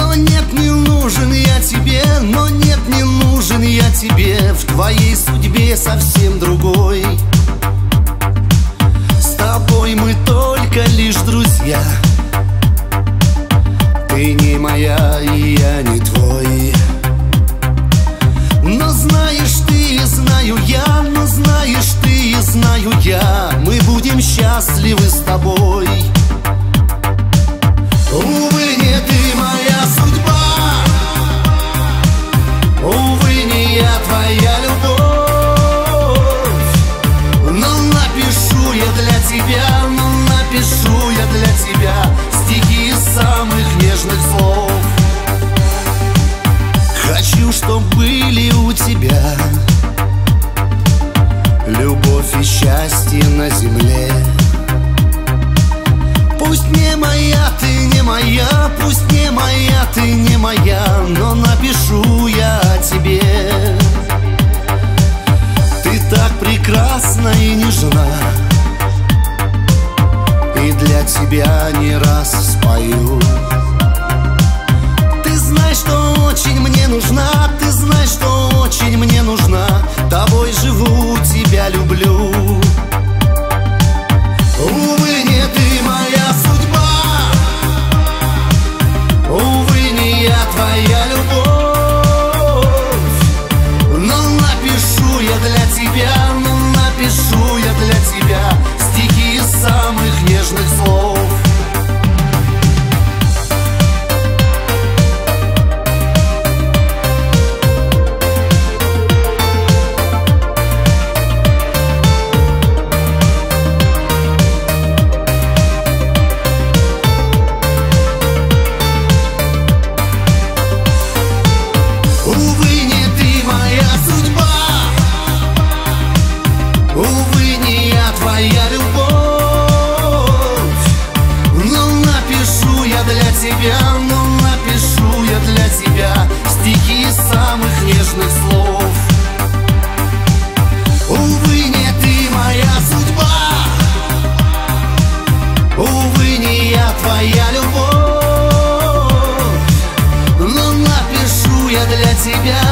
Но нет, не нужен я тебе Но нет, не нужен я тебе. В твоей судьбе совсем другой. С тобой мы только лишь друзья. Ты не моя, и я не твой. Но знаешь ты, и знаю я Но знаешь ты, и знаю я. Мы будем счастливы с тобой. тебя. Любовь и счастье на земле. Пусть не моя ты, не моя Пусть не моя ты, не моя Но напишу я о тебе. Ты так прекрасна и нежна. И для тебя не раз спою очень мне нужна. Ты знаешь, что очень мне нужна. Тобой живу, тебя люблю. Увы, не ты моя судьба. Увы, не я твоя я для тебя,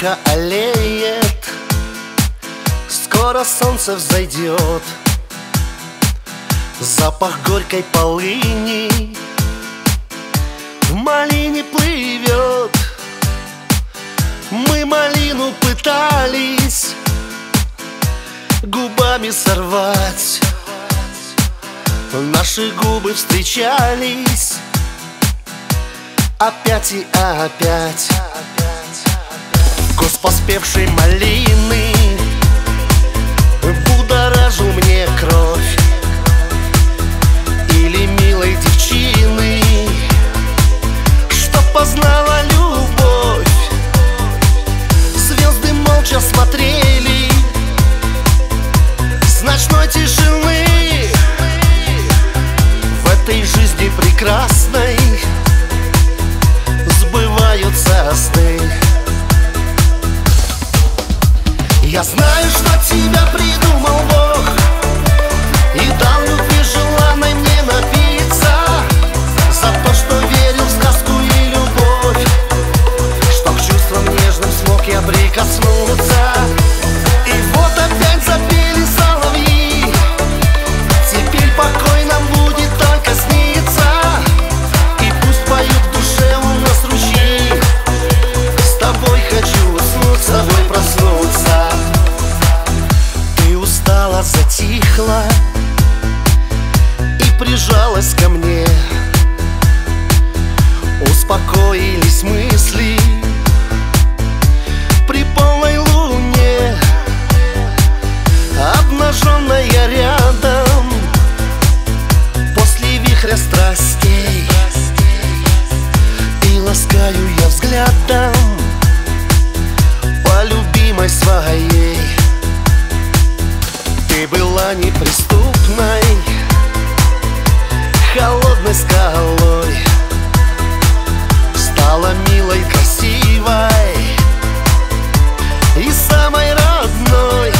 тихо аллеет Скоро солнце взойдет. Запах горькой полыни В малине плывет. Мы малину пытались Губами сорвать. Наши губы встречались. Опять и опять поспевшей малины. Будоражил мне кровь Или милой девчины Что познала любовь. Звезды молча смотрели С ночной тишины. В этой жизни прекрасной Сбываются сны Я знаю, что тебя придумал Бог И дал любви желанной мне напиться За то, что верил в сказку и любовь Что к чувствам нежным смог я прикоснуться. И вот опять запели соловьи Теперь покой Ты устала, затихла И прижалась ко мне. Успокоились мысли При полной луне Обнаженная рядом После вихря страстей. И ласкаю я взглядом По любимой своей Ты была неприступной Холодной скалой. Стала милой, красивой И самой родной.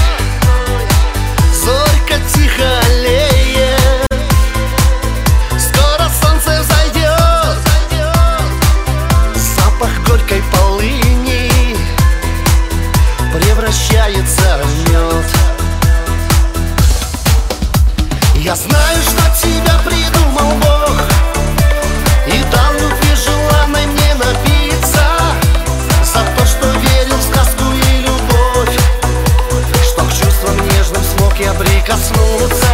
Зорька тихо аллеет Скоро солнце взойдет Запах горькой полыни Превращается в мед Я знаю, что тебя придумал Бог. И дал любви желанной мне напиться За то, что верил в сказку и любовь. Что к чувствам нежным смог я прикоснуться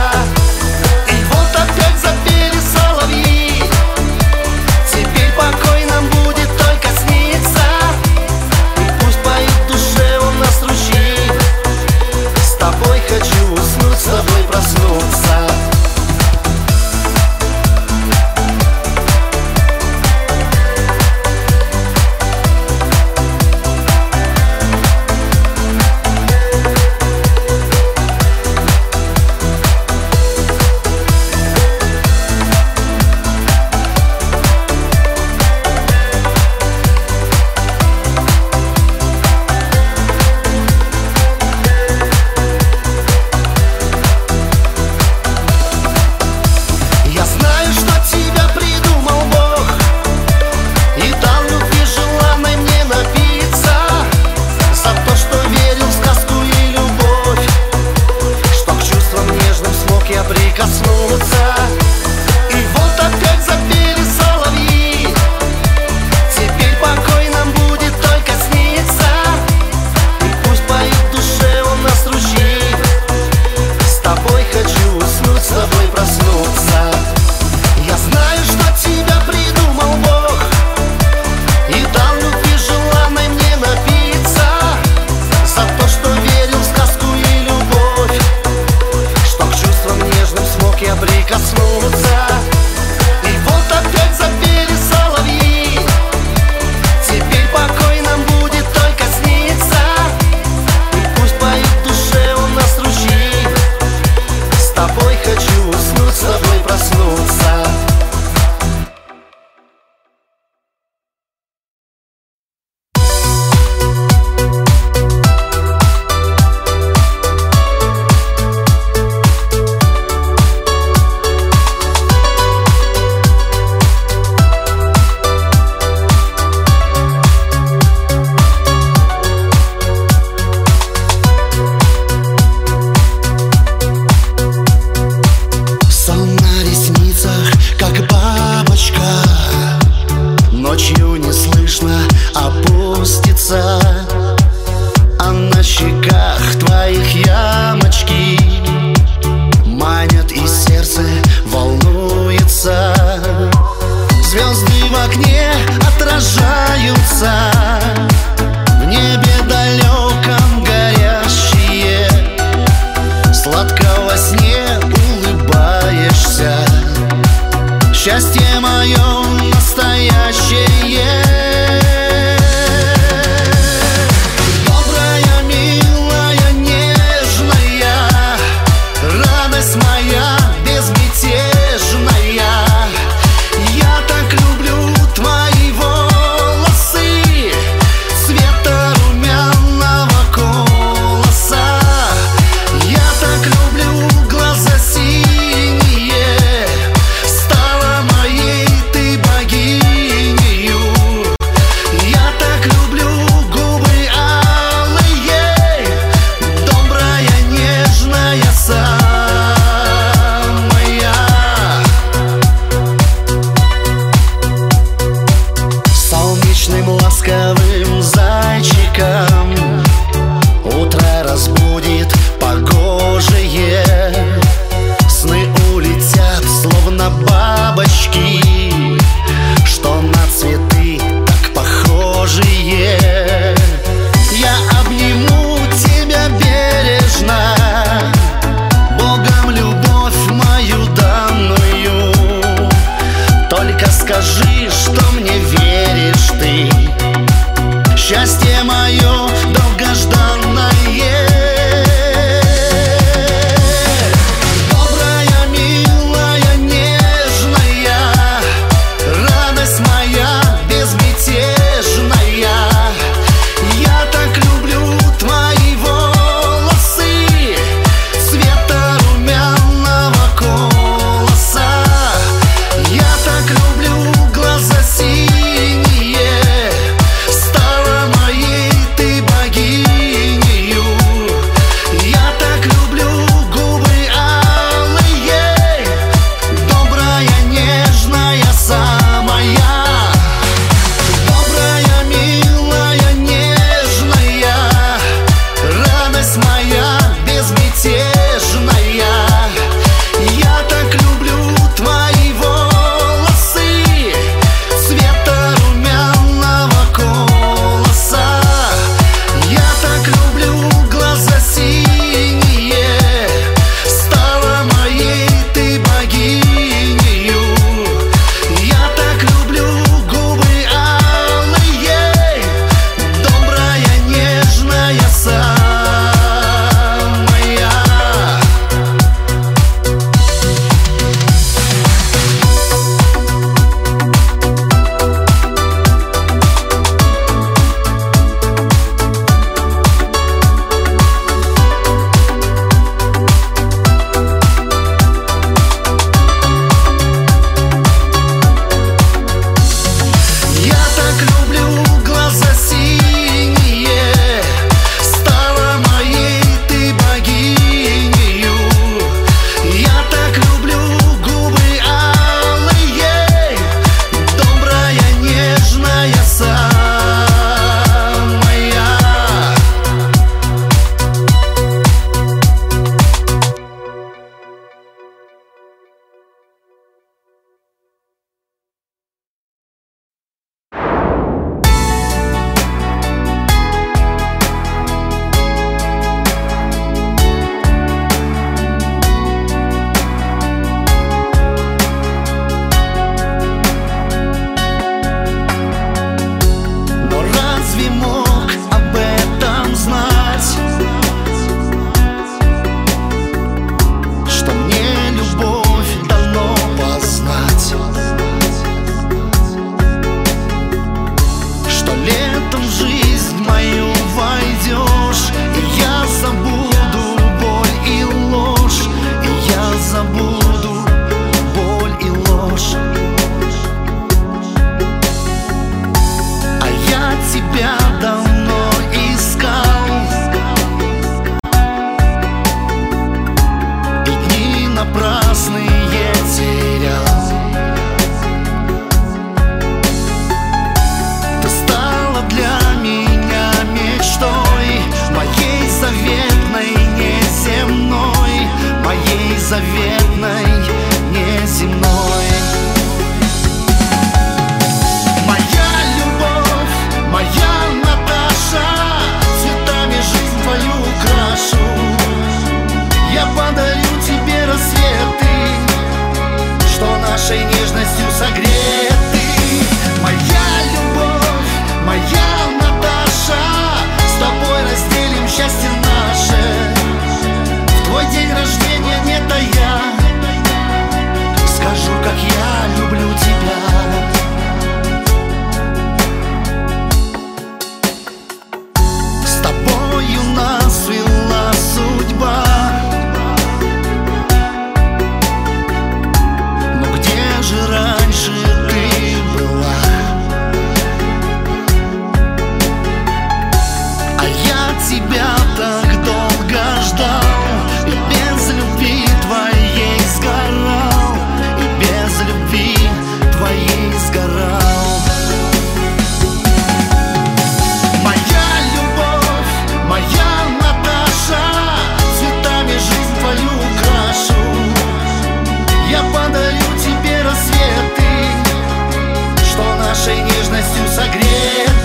Отцвели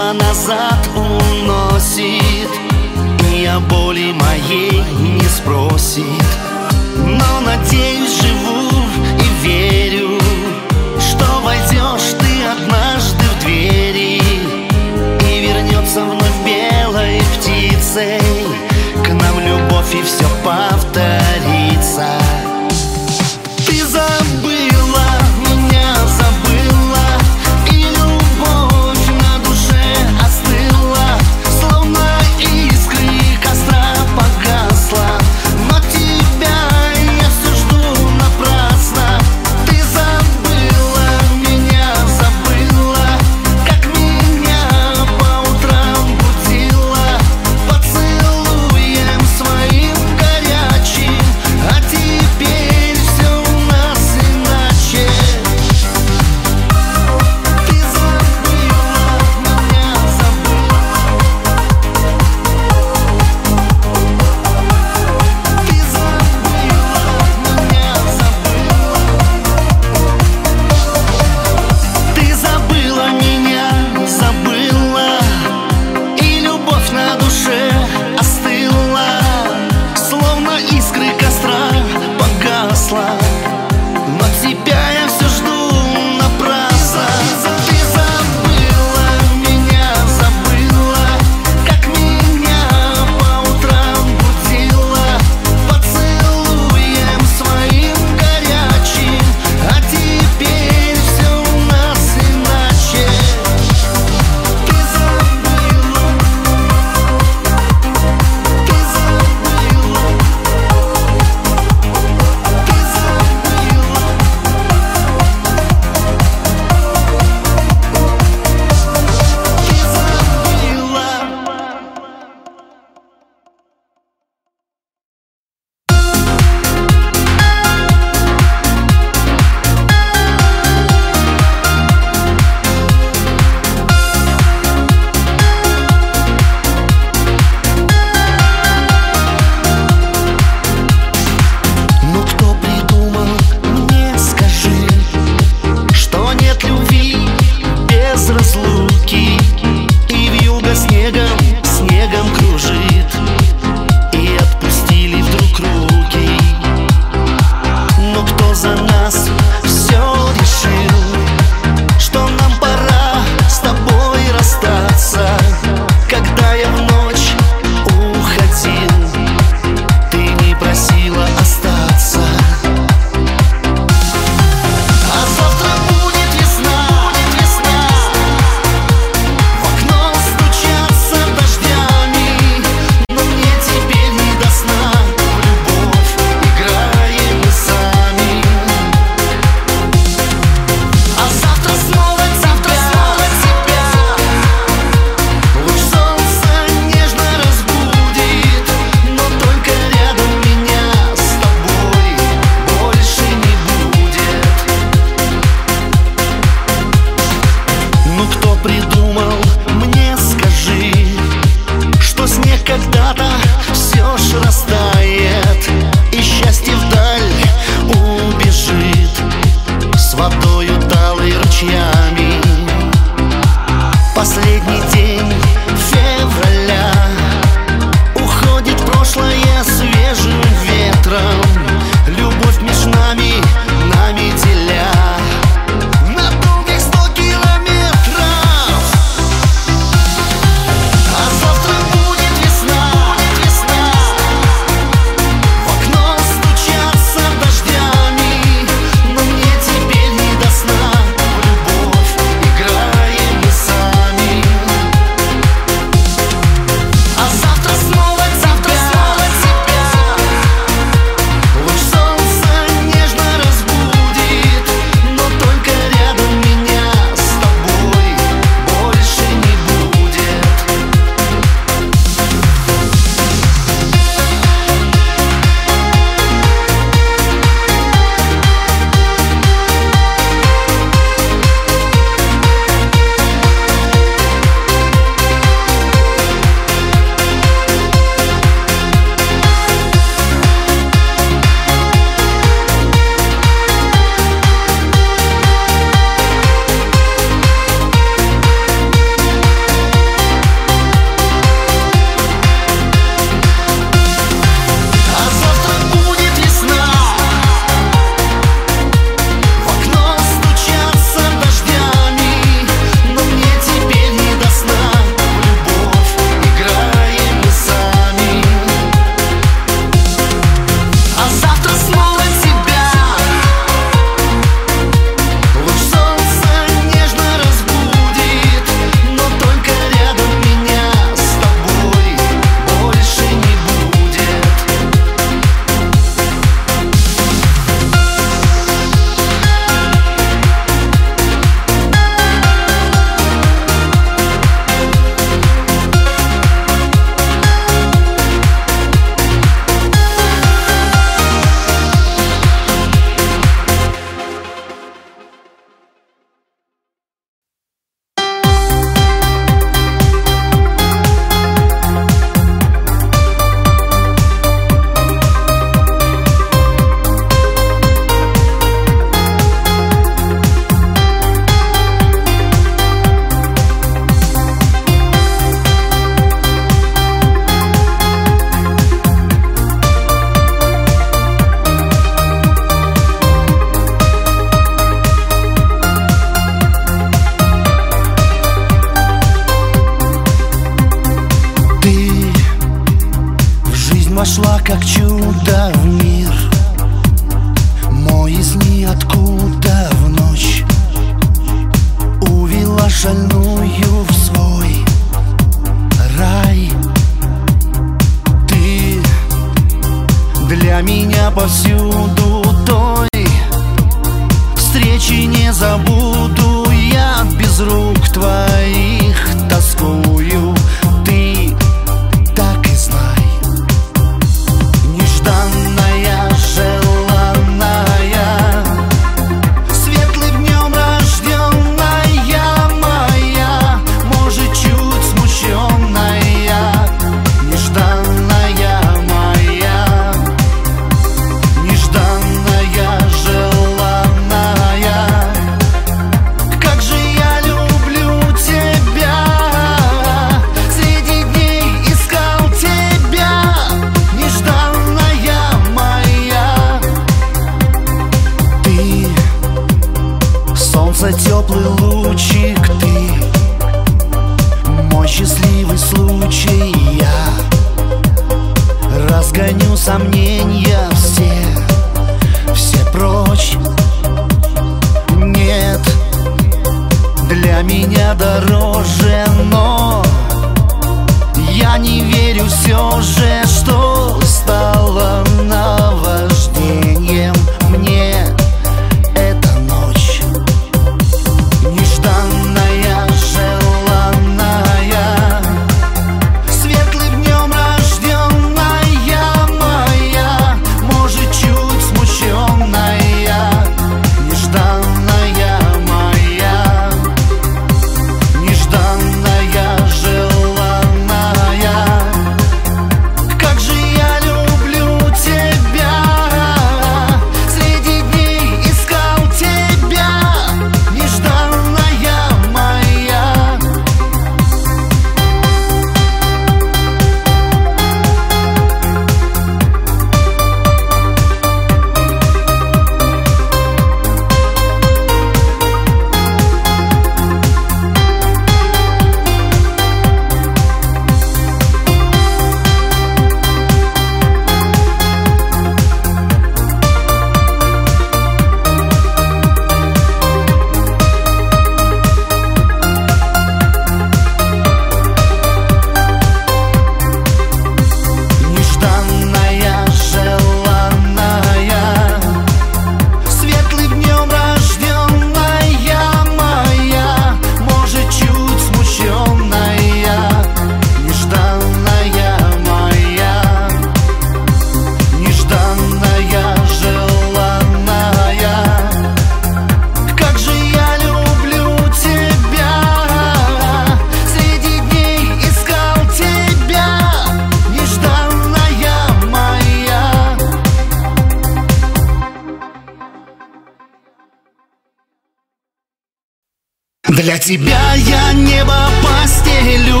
тебя я небо постелю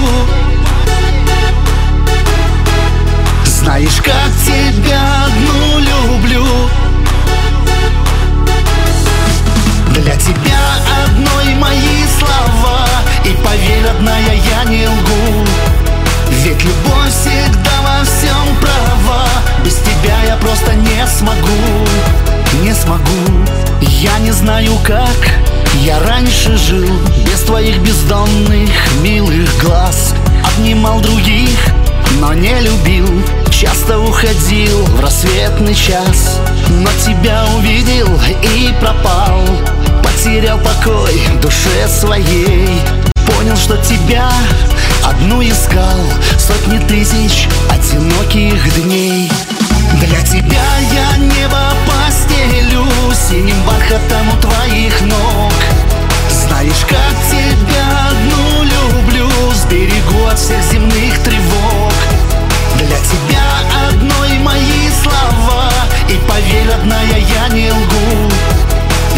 Знаешь, как тебя одну люблю. Для тебя одной мои слова И поверь, родная, я не лгу. Ведь любовь всегда во всем права Без тебя я просто не смогу Не смогу. Я не знаю как я раньше жил без твоих бездонных милых глаз. Обнимал других, но не любил. Часто уходил в рассветный час. Но тебя увидел и пропал. Потерял покой душе своей. Понял, что тебя одну искал. Сотни тысяч одиноких дней. Для тебя я небо постелю Синим бархатом у твоих ног знаешь, как тебя одну люблю. Сберегу от всех земных тревог. Для тебя одной мои слова. И поверь, родная, я не лгу.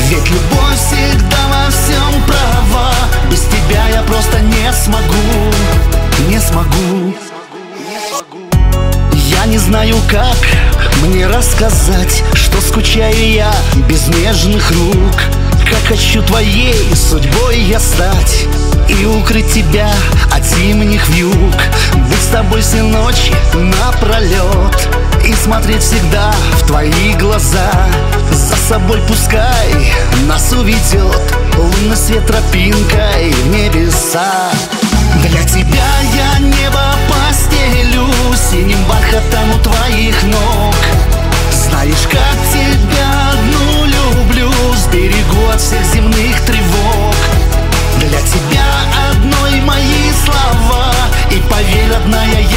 Ведь любовь всегда во всем права. Без тебя я просто не смогу. Не смогу. Я не знаю как мне рассказать Что скучаю я без нежных рук как хочу твоей судьбой я стать И укрыть тебя от зимних вьюг. Быть с тобой все ночи напролет И смотреть всегда в твои глаза. За собой пускай нас уведет Лунный свет тропинкой в небеса. Для тебя я небо постелю Синим бархатом у твоих ног. Знаешь, как тебя одну люблю Сберегу от всех земных тревог. Для тебя одной мои слова И поверь, родная, я